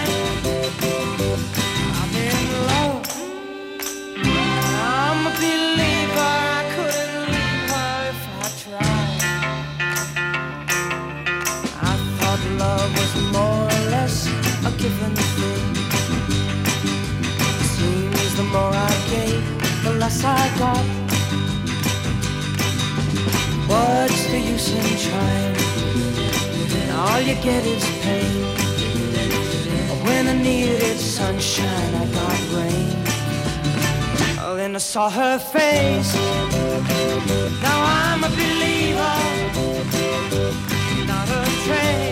Given thing. Seems the more I gave, the less I got. What's the use in trying? All you get is pain. When I needed sunshine, I got rain. Oh, then I saw her face. Now I'm a believer, not a trace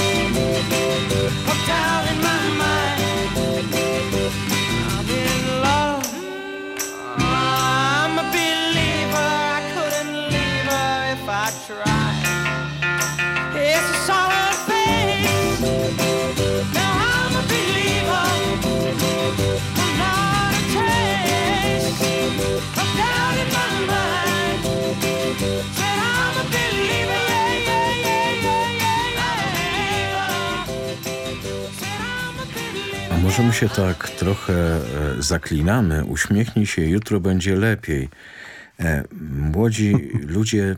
my się tak trochę e, zaklinamy? Uśmiechnij się, jutro będzie lepiej. E, młodzi ludzie,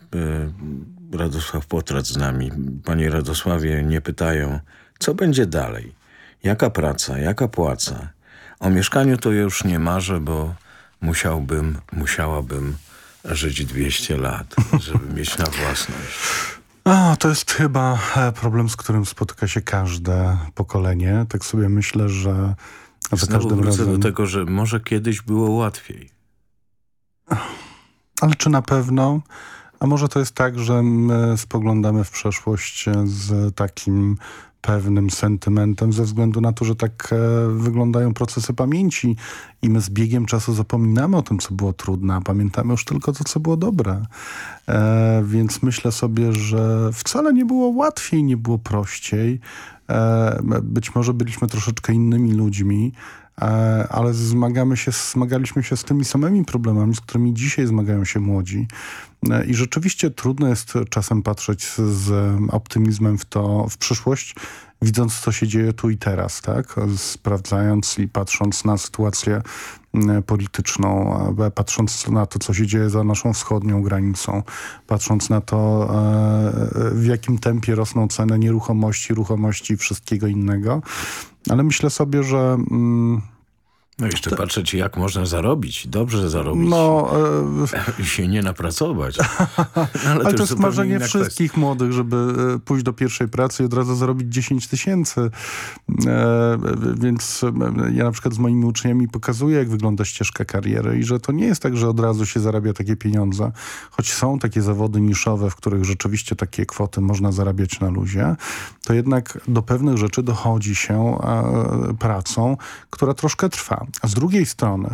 e, Radosław Potrac z nami, panie Radosławie, nie pytają, co będzie dalej? Jaka praca, jaka płaca? O mieszkaniu to już nie marzę, bo musiałbym, musiałabym żyć 200 lat, żeby mieć na własność. A, to jest chyba e, problem, z którym spotyka się każde pokolenie. Tak sobie myślę, że za Znowu każdym wrócę razem... do tego, że może kiedyś było łatwiej. Ale czy na pewno? A może to jest tak, że my spoglądamy w przeszłość z takim pewnym sentymentem ze względu na to, że tak e, wyglądają procesy pamięci i my z biegiem czasu zapominamy o tym, co było trudne, a pamiętamy już tylko to, co było dobre. E, więc myślę sobie, że wcale nie było łatwiej, nie było prościej. E, być może byliśmy troszeczkę innymi ludźmi, ale zmagamy się, zmagaliśmy się z tymi samymi problemami, z którymi dzisiaj zmagają się młodzi. E, I rzeczywiście trudno jest czasem patrzeć z, optymizmem w to, w przyszłość, widząc co się dzieje tu i teraz, tak? Sprawdzając i patrząc na sytuację m, polityczną, e, patrząc na to, co się dzieje za naszą wschodnią granicą, patrząc na to, e, w jakim tempie rosną ceny nieruchomości, ruchomości i wszystkiego innego. Ale myślę sobie, że... No jeszcze patrzeć, jak można zarobić, dobrze zarobić. no, I się nie napracować. Ale, to, już jest marzenie wszystkich młodych, żeby e, pójść do pierwszej pracy i od razu zarobić 10 tysięcy. E, więc e, ja na przykład z moimi uczniami pokazuję, jak wygląda ścieżka kariery i że to nie jest tak, że od razu się zarabia takie pieniądze. Choć są takie zawody niszowe, w których rzeczywiście takie kwoty można zarabiać na luzie, to jednak do pewnych rzeczy dochodzi się e, pracą, która troszkę trwa. A z drugiej strony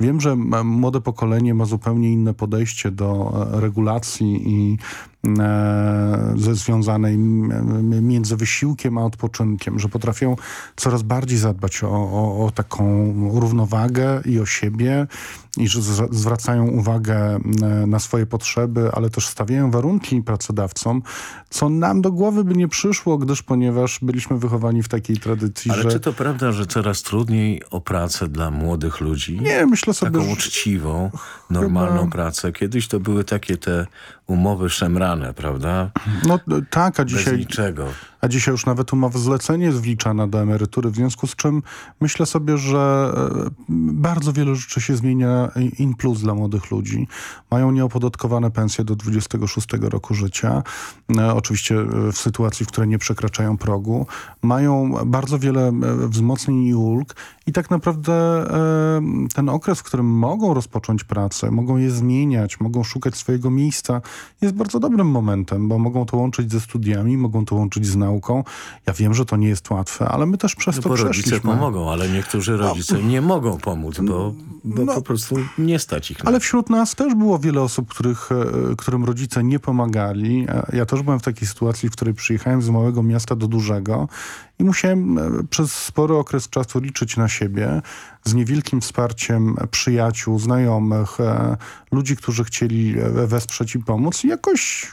wiem, że młode pokolenie ma zupełnie inne podejście do e, regulacji i e, ze związanej między wysiłkiem a odpoczynkiem, że potrafią coraz bardziej zadbać o, o, o taką równowagę i o siebie i że zwracają uwagę na swoje potrzeby, ale też stawiają warunki pracodawcom, co nam do głowy by nie przyszło, gdyż ponieważ byliśmy wychowani w takiej tradycji, ale że... czy to prawda, że coraz trudniej o pracę dla młodych ludzi? Nie, myślę sobie, Taką uczciwą, normalną Chyba... pracę. Kiedyś to były takie te umowy szemrane, prawda? No tak, a dzisiaj... Bez niczego. A dzisiaj już nawet umowa zlecenie jest wliczana do emerytury, w związku z czym myślę sobie, że e, bardzo wiele rzeczy się zmienia in plus dla młodych ludzi. Mają nieopodatkowane pensje do 26 roku życia, e, oczywiście e, w sytuacji, w której nie przekraczają progu. Mają bardzo wiele wzmocnień i ulg i tak naprawdę ten okres, w którym mogą rozpocząć pracę, mogą je zmieniać, mogą szukać swojego miejsca, jest bardzo dobrym momentem, bo mogą to łączyć ze studiami, mogą to łączyć z nauką. Ja wiem, że to nie jest łatwe, ale my też przez no to bo przeszliśmy. rodzice pomogą, ale niektórzy rodzice no, nie mogą pomóc, bo, bo no, po prostu nie stać ich na Ale wśród nas też było wiele osób, których, e, którym rodzice nie pomagali. E, ja też byłem w takiej sytuacji, w której przyjechałem z małego miasta do dużego i musiałem e, przez spory okres czasu liczyć na siebie z niewielkim wsparciem przyjaciół, znajomych, ludzi, którzy chcieli wesprzeć i pomóc. I jakoś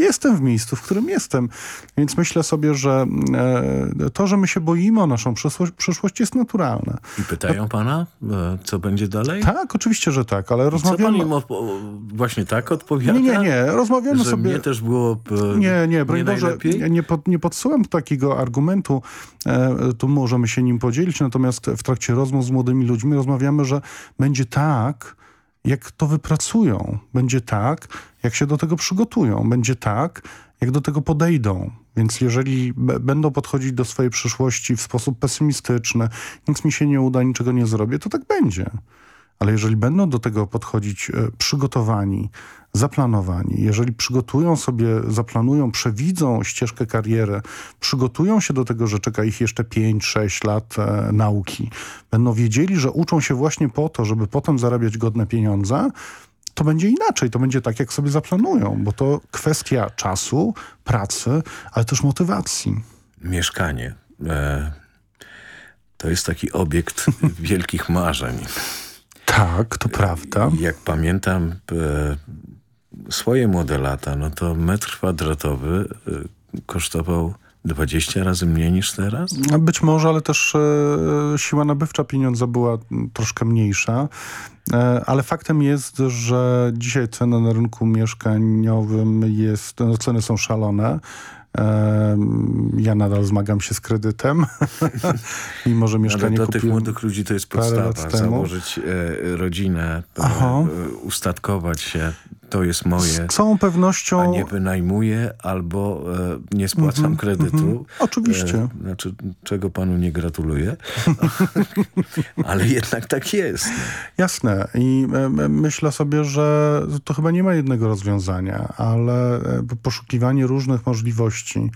jestem w miejscu, w którym jestem. Więc myślę sobie, że e, to, że my się boimy o naszą przyszłość, przyszłość jest naturalne. I pytają pana, e, co będzie dalej? Tak, oczywiście, że tak, ale rozmawiamy... Co pan im właśnie tak odpowiada? Nie, nie, nie, rozmawiamy że sobie... mnie też było e, Nie, nie, broń nie Boże, nie, pod, nie podsyłam takiego argumentu, tu możemy się nim podzielić, natomiast w trakcie rozmów z młodymi ludźmi rozmawiamy, że będzie tak, jak to wypracują. Będzie tak, jak się do tego przygotują. Będzie tak, jak do tego podejdą. Więc jeżeli będą podchodzić do swojej przyszłości w sposób pesymistyczny, nic mi się nie uda, niczego nie zrobię, to tak będzie. Ale jeżeli będą do tego podchodzić e, przygotowani, zaplanowani, jeżeli przygotują sobie, zaplanują, przewidzą ścieżkę kariery, przygotują się do tego, że czeka ich jeszcze 5-6 lat e, nauki, będą wiedzieli, że uczą się właśnie po to, żeby potem zarabiać godne pieniądze, to będzie inaczej, to będzie tak, jak sobie zaplanują, bo to kwestia czasu, pracy, ale też motywacji. Mieszkanie. E, to jest taki obiekt wielkich marzeń. Tak, to prawda. Jak pamiętam e, swoje młode lata, no to metr kwadratowy e, kosztował 20 razy mniej niż teraz? Być może, ale też e, siła nabywcza pieniądza była troszkę mniejsza. E, ale faktem jest, że dzisiaj cena na rynku mieszkaniowym jest, no ceny są szalone. Ja nadal zmagam się z kredytem, mimo że mieszkanie Ale dla tych młodych ludzi to jest podstawa. Założyć e, rodzinę, e, ustatkować się, to jest moje. Z całą pewnością. A nie wynajmuję albo e, nie spłacam mm -hmm, kredytu. Mm -hmm. Oczywiście. E, znaczy, czego panu nie gratuluję. Ale jednak tak jest. Jasne. I e, myślę sobie, że to chyba nie ma jednego rozwiązania, ale e, poszukiwanie różnych możliwości,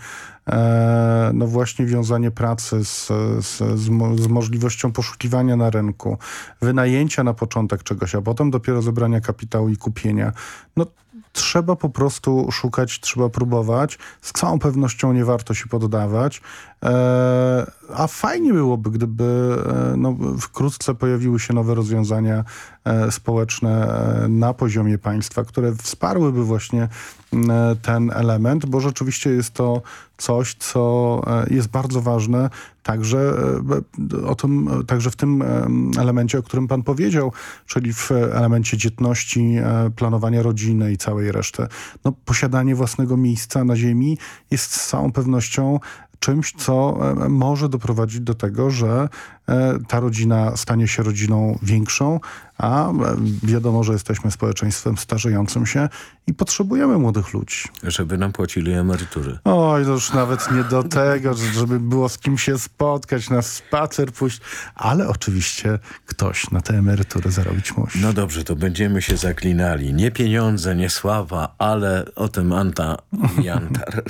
e, no właśnie wiązanie pracy z, z, z, z możliwością poszukiwania na rynku, wynajęcia na początek czegoś, a potem dopiero zebrania kapitału i kupienia. No trzeba po prostu szukać, trzeba próbować. Z całą pewnością nie warto się poddawać. E, a fajnie byłoby, gdyby e, no, wkrótce pojawiły się nowe rozwiązania e, społeczne na poziomie państwa, które wsparłyby właśnie ten element, bo rzeczywiście jest to coś, co jest bardzo ważne także, o tym, także w tym elemencie, o którym pan powiedział, czyli w elemencie dzietności, planowania rodziny i całej reszty. No, posiadanie własnego miejsca na ziemi jest z całą pewnością czymś, co e, może doprowadzić do tego, że e, ta rodzina stanie się rodziną większą, a e, wiadomo, że jesteśmy społeczeństwem starzejącym się i potrzebujemy młodych ludzi. Żeby nam płacili emerytury. Oj, to już nawet nie do tego, żeby było z kim się spotkać, na spacer pójść, ale oczywiście ktoś na te emerytury zarobić musi. No dobrze, to będziemy się zaklinali. Nie pieniądze, nie sława, ale o tym Anta Jantar.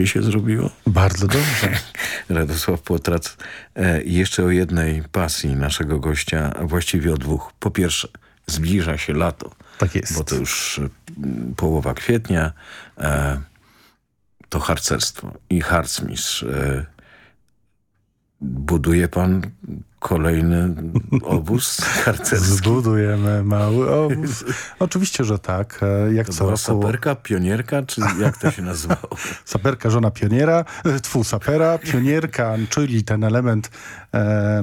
Lepiej się zrobiło? Bardzo dobrze. Radosław Płotrac. E, jeszcze o jednej pasji naszego gościa, a właściwie o dwóch. Po pierwsze, zbliża się lato. Tak jest. Bo to już e, połowa kwietnia. E, to harcerstwo i harcmistrz. E, buduje pan kolejny obóz harcerski? Zbudujemy mały obóz. Oczywiście, że tak. E, Jak to co była roku... saperka, pionierka, czy jak to się nazywało? saperka, żona pioniera, e, tfu, sapera, pionierka, czyli ten element e, e,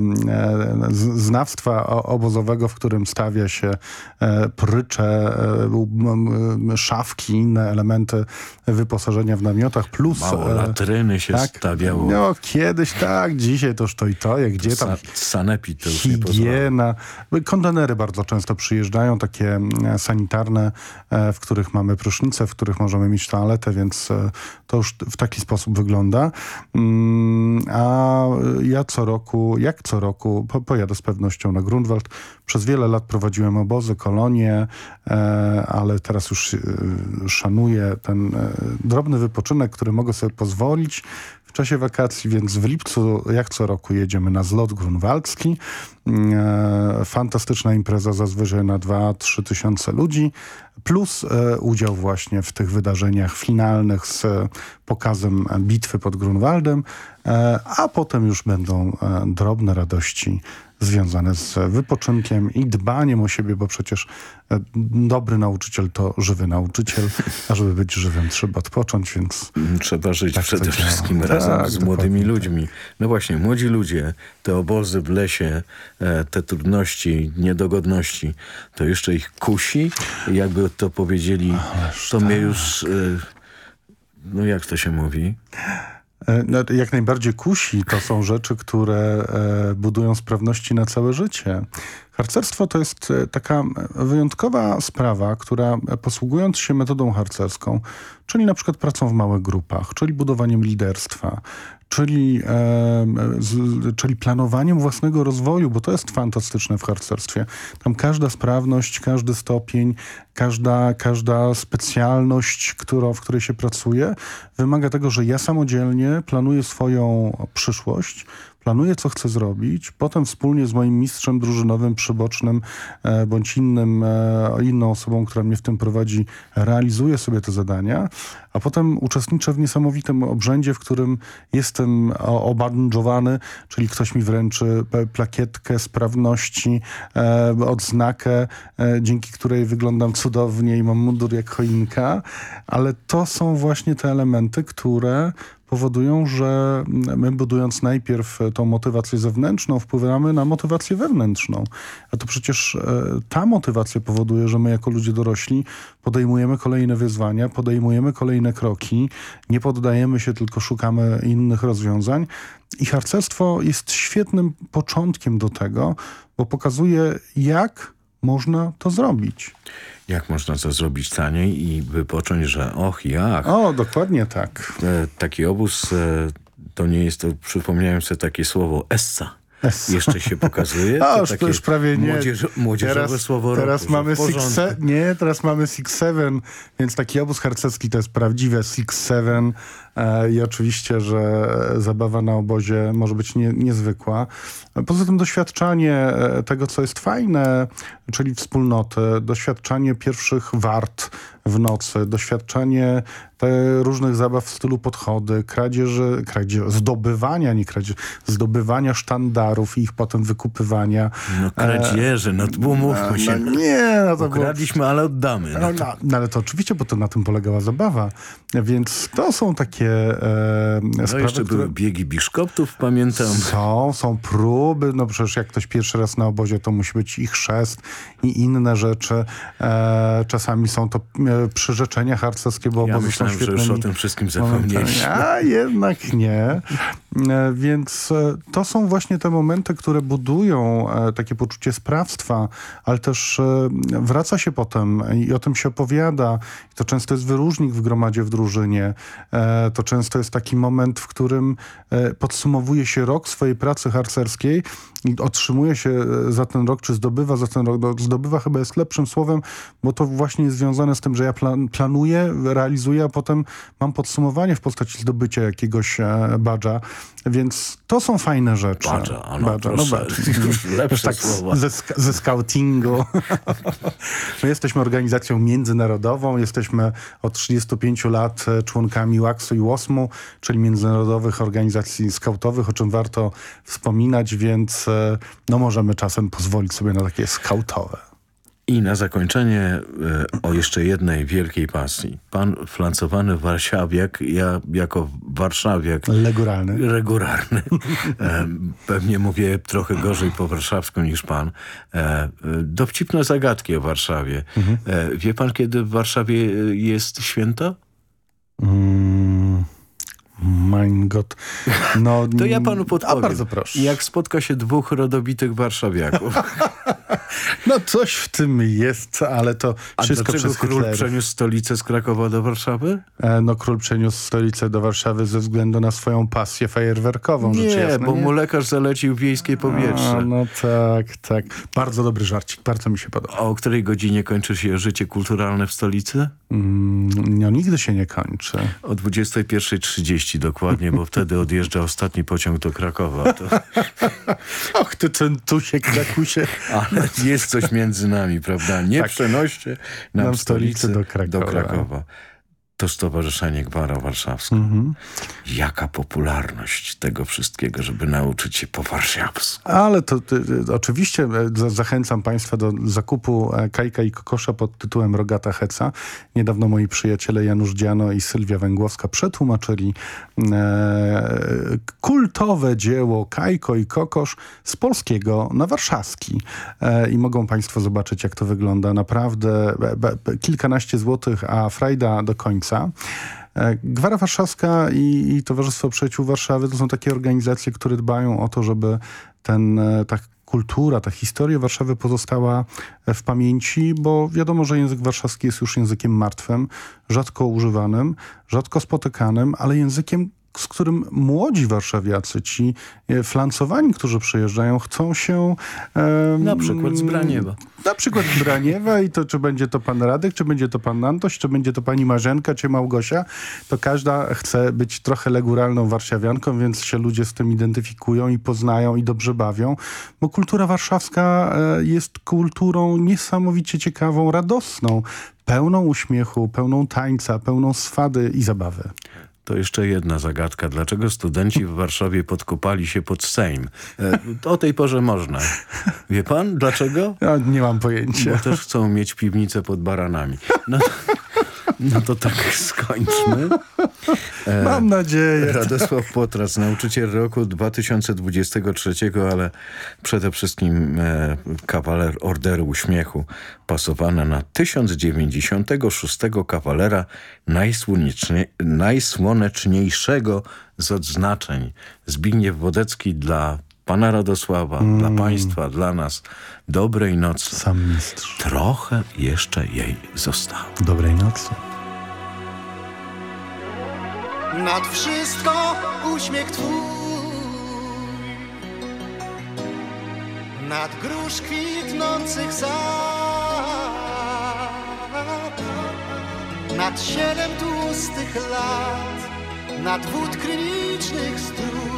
znawstwa obozowego, w którym stawia się e, prycze, e, szafki, inne elementy wyposażenia w namiotach, plus... Mało e, latryny się tak? stawiało. No, kiedyś tak, dzisiaj toż to i to, jak gdzie tam... Sa sanepid to już. Higiena. Kontenery bardzo często przyjeżdżają, takie mm, sanitarne, e, w których mamy prysznice, w których możemy mieć toaletę, więc e, to już w taki sposób wygląda. Mm, A ja co roku, jak co roku, po, pojadę z pewnością na Grunwald. Przez wiele lat prowadziłem obozy, kolonie, e, ale teraz już e, szanuję ten e, drobny wypoczynek, który mogę sobie pozwolić czasie wakacji, więc w lipcu, jak co roku, jedziemy na zlot grunwaldzki. E, Fantastyczna impreza, zazwyczaj na 2-3 tysiące ludzi, plus e, udział właśnie w tych wydarzeniach finalnych z e, pokazem bitwy pod Grunwaldem, a potem już będą drobne radości związane z wypoczynkiem i dbaniem o siebie, bo przecież e, dobry nauczyciel to żywy nauczyciel, a żeby być żywym trzeba odpocząć, więc... Trzeba żyć Tak przede działa. wszystkim Tak, razem z młodymi dokładnie ludźmi. No właśnie, młodzi ludzie, te obozy w lesie, e, te trudności, niedogodności, to jeszcze ich kusi. Jakby to powiedzieli, to mnie już, e, no jak to się mówi? E, No, jak najbardziej kusi to są rzeczy, które e, budują sprawności na całe życie. Harcerstwo to jest e, taka wyjątkowa sprawa, która posługując się metodą harcerską, czyli na przykład pracą w małych grupach, czyli budowaniem liderstwa, czyli, e, z, czyli planowaniem własnego rozwoju, bo to jest fantastyczne w harcerstwie. Tam każda sprawność, każdy stopień, każda, każda specjalność, którą, w której się pracuje, wymaga tego, że ja samodzielnie planuję swoją przyszłość, planuję, co chcę zrobić, potem wspólnie z moim mistrzem drużynowym, przybocznym e, bądź innym, e, inną osobą, która mnie w tym prowadzi, realizuję sobie te zadania, a potem uczestniczę w niesamowitym obrzędzie, w którym jestem o- obanżowany, czyli ktoś mi wręczy plakietkę sprawności, e, odznakę, dzięki której wyglądam cudownie i mam mundur jak choinka, ale to są właśnie te elementy, które powodują, że my budując najpierw tą motywację zewnętrzną, wpływamy na motywację wewnętrzną. A to przecież e, ta motywacja powoduje, że my jako ludzie dorośli podejmujemy kolejne wyzwania, podejmujemy kolejne kroki, nie poddajemy się, tylko szukamy innych rozwiązań. I harcerstwo jest świetnym początkiem do tego, bo pokazuje, jak można to zrobić. Jak można to zrobić taniej i wypocząć, że och, jak. O, dokładnie tak. E, taki obóz, e, to nie jest to, przypomniałem sobie takie słowo, essa. Essa. Jeszcze się pokazuje. A, już, już prawie nie. Młodzież, młodzieżowe teraz, słowo teraz roku, że mamy six, se- Nie, teraz mamy Six Seven, więc taki obóz harcerski to jest prawdziwe Six Seven i oczywiście, że zabawa na obozie może być nie, niezwykła. Poza tym doświadczanie e, tego, co jest fajne, czyli wspólnoty, doświadczanie pierwszych wart w nocy, doświadczenie te różnych zabaw w stylu podchody, kradzieży, kradzieży zdobywania, nie kradzieży, zdobywania sztandarów i ich potem wykupywania. No kradzieże, no to umówmy no, się. no nie, no to było- Ukradliśmy, ale oddamy. No, No, no, no ale to oczywiście, bo to na tym polegała zabawa. Więc to są takie e, no sprawy, jeszcze które... były biegi biszkoptów, pamiętam. Są, są próby, no przecież jak ktoś pierwszy raz na obozie, to musi być ich chrzest i inne rzeczy. E, czasami są to e, przyrzeczenia harcerskie, bo Ja obozy myślałem, są że świetnymi... już o tym wszystkim zapomnieliśmy. A jednak nie. E, Więc e, to są właśnie te momenty, które budują e, takie poczucie sprawstwa, ale też e, wraca się potem i o tym się opowiada. I to często jest wyróżnik w gromadzie, w drużynie. To często jest taki moment, w którym e, podsumowuje się rok swojej pracy harcerskiej i otrzymuje się e, za ten rok, czy zdobywa za ten rok. No, zdobywa chyba jest lepszym słowem, bo to właśnie jest związane z tym, że ja plan, planuję, realizuję, a potem mam podsumowanie w postaci zdobycia jakiegoś e, badża. Więc to są fajne rzeczy. Badża, no, badża, no badża. Lepsze tak słowa. Ze, ze scoutingu. My jesteśmy organizacją międzynarodową, jesteśmy od 35 lat e, członkami WAX-u i WOSM-u, czyli międzynarodowych organizacji skautowych, o czym warto wspominać, więc e, no możemy czasem pozwolić sobie na takie skautowe. I na zakończenie e, o jeszcze jednej wielkiej pasji. Pan flancowany warszawiak, ja jako warszawiak... Leguralny. Regularny. E, pewnie mówię trochę gorzej po warszawsku niż pan. Dowcipne zagadki o Warszawie. Mhm. Wie pan, kiedy w Warszawie jest święto? Mm. Mein Gott. No, to ja panu podpowiem. A bardzo proszę. Jak spotka się dwóch rodobitych warszawiaków. no coś w tym jest, ale to A wszystko dlaczego przez król Hitlerów. przeniósł stolicę z Krakowa do Warszawy? E, no król przeniósł stolicę do Warszawy ze względu na swoją pasję fajerwerkową. Nie, jasna, bo nie? mu lekarz zalecił wiejskie powietrze. A, no tak, tak. Bardzo dobry żarcik, bardzo mi się podoba. A o której godzinie kończy się życie kulturalne w stolicy? Mm, no nigdy się nie kończy. O 21.30 dokładnie, bo wtedy odjeżdża ostatni pociąg do Krakowa. To... Och, ty centusie, krakusie. Ale jest coś między nami, prawda? Nie Tak. przenoście nam, Nam stolicy stolicy do do Krakowa. To Stowarzyszenie Gwara Warszawska. Mhm. Jaka popularność tego wszystkiego, żeby nauczyć się po warszawsku. Ale to, to, to oczywiście e, za- zachęcam Państwa do zakupu e, Kajka i Kokosza pod tytułem Rogata Heca. Niedawno moi przyjaciele Janusz Dziano i Sylwia Węgłowska przetłumaczyli e, kultowe dzieło Kajko i Kokosz z polskiego na warszawski. E, I mogą Państwo zobaczyć, jak to wygląda. Naprawdę be, be, kilkanaście złotych, a frajda do końca. E, Gwara Warszawska i, i Towarzystwo Przyjaciół Warszawy to są takie organizacje, które dbają o to, żeby ten, e, ta kultura, ta historia Warszawy pozostała e, w pamięci, bo wiadomo, że język warszawski jest już językiem martwym, rzadko używanym, rzadko spotykanym, ale językiem, z którym młodzi warszawiacy, ci e, flancowani, którzy przyjeżdżają, chcą się... em, Na przykład z Braniewa. Na przykład z Braniewa i to czy będzie to pan Radek, czy będzie to pan Antoś, czy będzie to pani Marzenka, czy Małgosia, to każda chce być trochę leguralną warszawianką, więc się ludzie z tym identyfikują i poznają i dobrze bawią, bo kultura warszawska e, jest kulturą niesamowicie ciekawą, radosną, pełną uśmiechu, pełną tańca, pełną swady i zabawy. To jeszcze jedna zagadka. Dlaczego studenci w Warszawie podkopali się pod Sejm? E, o tej porze można. Wie pan dlaczego? Ja nie mam pojęcia. Bo też chcą mieć piwnicę pod baranami. No, no to tak skończmy. Mam nadzieję. Radosław Potras, nauczyciel roku 2023, ale przede wszystkim e, kawaler Orderu Uśmiechu, pasowana na 1096 kawalera najsłonecznie, najsłoneczniejszego z odznaczeń. Zbigniew Wodecki dla pana Radosława, Mm. dla państwa, dla nas. Dobrej nocy. Sam mistrz. Trochę jeszcze jej zostało. Dobrej nocy. Nad wszystko uśmiech Twój Nad grusz kwitnących sad Nad siedem tłustych lat Nad wód krynicznych strój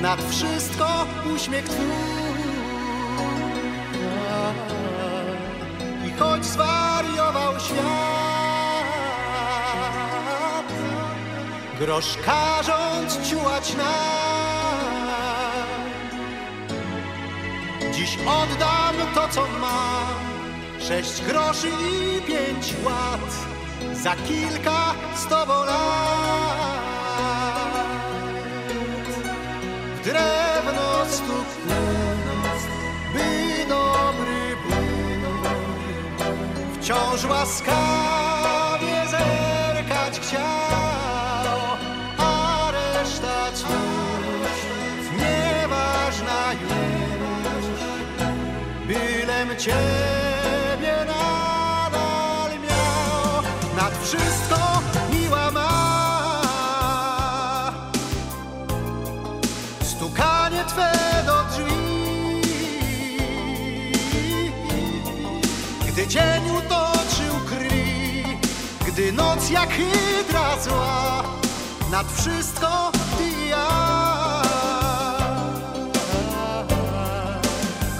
Nad wszystko uśmiech Twój. I choć zwariował świat Grosz każąc ciułać nam. Dziś oddam to, co mam Sześć groszy i pięć łat Za kilka z tobą lat drewno stóp By dobry Bóg Wciąż łaskawie zerkać chciał A reszta cóż Nieważna już Bylem Ciebie nadal miał. Nad wszystko dzień utoczył krwi, gdy noc jak hydra zła nad wszystko ty ja.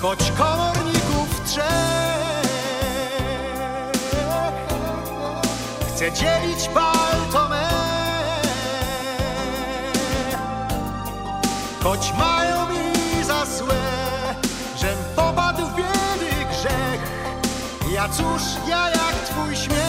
Choć komorników trzech chce dzielić palto me, choć mają cóż, ja jak twój śmiech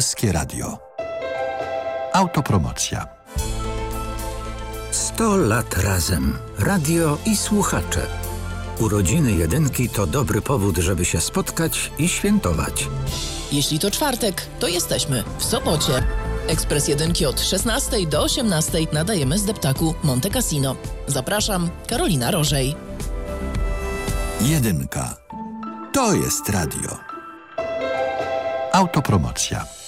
Polskie Radio. Autopromocja. 100 lat razem. Radio i słuchacze. Urodziny jedynki to dobry powód, żeby się spotkać i świętować. Jeśli to czwartek, to jesteśmy w Sopocie. Ekspres jedynki od 16 do 18 nadajemy z deptaku Monte Cassino. Zapraszam, Karolina Rożej. Jedynka. To jest radio. Autopromocja.